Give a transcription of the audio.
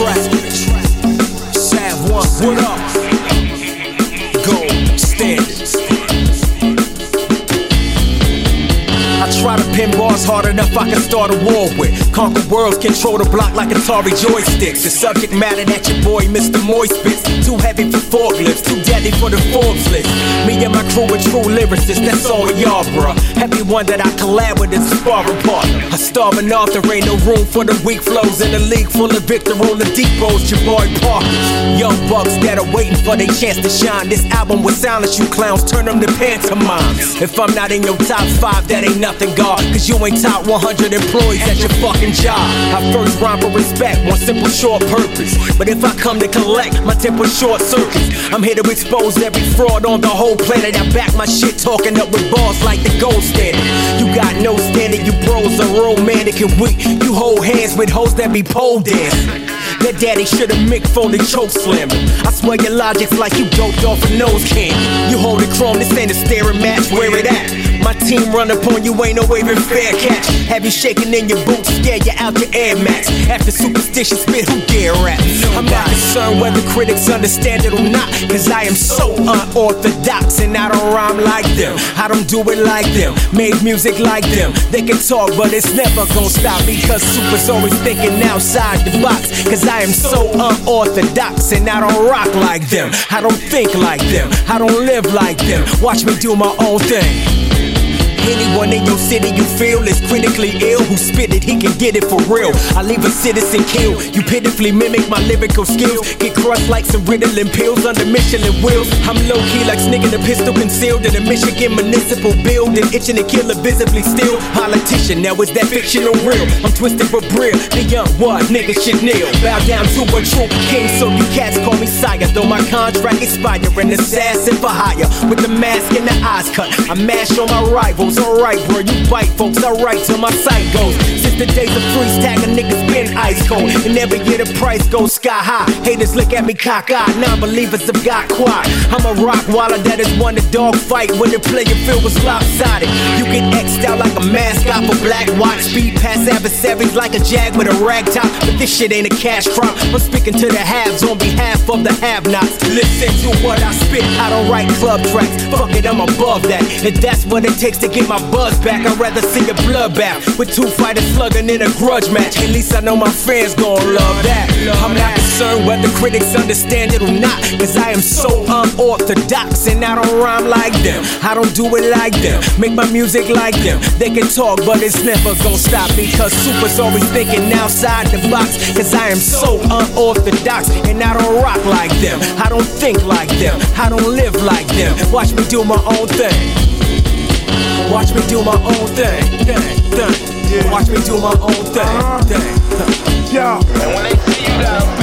track. Sav one, what up? Gold standards. I try to pin bars hard enough I can start a war with. Conquer worlds, control the block like Atari joysticks. The subject matter that your boy Mr. Moist bits Too heavy for forklifts, too deadly for the Forbes list. Me and my crew are true lyricists, that's all of y'all, bruh. Everyone that I collab with is a sparring partner. A starving author, ain't no room for the weak flows in a league full of Victor on the deep roads, your boy Parker. Bucks that are waiting for their chance to shine. This album will silence you clowns, turn them to pantomimes. If I'm not in your top five, that ain't nothing, God. Cause you ain't top 100 employees at your fucking job. I first rhyme for respect, one simple short purpose. But if I come to collect, my temper short circuits. I'm here to expose every fraud on the whole planet. I back my shit talking up with balls like the gold standard. You got no standard, you bros are romantic and weak. You hold hands with hoes that be pole dancing. That daddy should've Mick Foley choke slamming. I swear your logic's like you doped off a nose can. You hold it chrome, this ain't a staring match, where it at? My team run upon you, ain't no waving fair catch. Have you shaking in your boots, scare you out your Air Max. After Supastition spit, who dare rap? I'm not concerned whether critics understand it or not, cause I am so unorthodox and I don't rhyme like them. I don't do it like them, made music like them. They can talk, but it's never gonna stop me, because Super's always thinking outside the box. Cause I am so unorthodox and I don't rock like them. I don't think like them, I don't live like them. Watch me do my own thing. Anyone in your city you feel is critically ill, who spit it, he can get it for real. I leave a citizen killed. You pitifully mimic my lyrical skills. Get crushed like some Ritalin pills under Michelin wheels. I'm low key like snicking a pistol concealed in a Michigan municipal building, itching to kill a visibly still politician. Now is that fiction or real? I'm twisted but real. The young what nigga should kneel. Bow down to a true king, so you cats call me sire. Though my contract expired, an assassin for hire with the mask and the eyes cut. I mash on my rivals alright, bro. You bite, folks, alright till my sight goes. Since the days of freeze tag, a nigga's been ice cold. And every year the price goes sky high. Haters look at me cock cockeyed, non believers have got quiet. I'm a rock waller that has won the dog fight when the player field was lopsided. You get mascot for black watch. Speed past adversaries like a jag with a rag top. But this shit ain't a cash crop. I'm speaking to the haves on behalf of the have nots. Listen to what I spit. I don't write club tracks. Fuck it, I'm above that. If that's what it takes to get my buzz back. I'd rather see a bloodbath with two fighters slugging in a grudge match. At least I know my fans gon' love that. I'm not concerned whether critics understand it or not, cause I am so unorthodox and I don't rhyme like them. I don't do it like them, make my music like them. They can talk, but it's never gonna stop because Super's always thinking outside the box. Cause I am so unorthodox and I don't rock like them. I don't think like them, I don't live like them. Watch me do my own thing. Watch me do my own thing, thing, thing. Watch me do my own thing, thing, thing. Yo. And when they see you got ambitious, Yeah.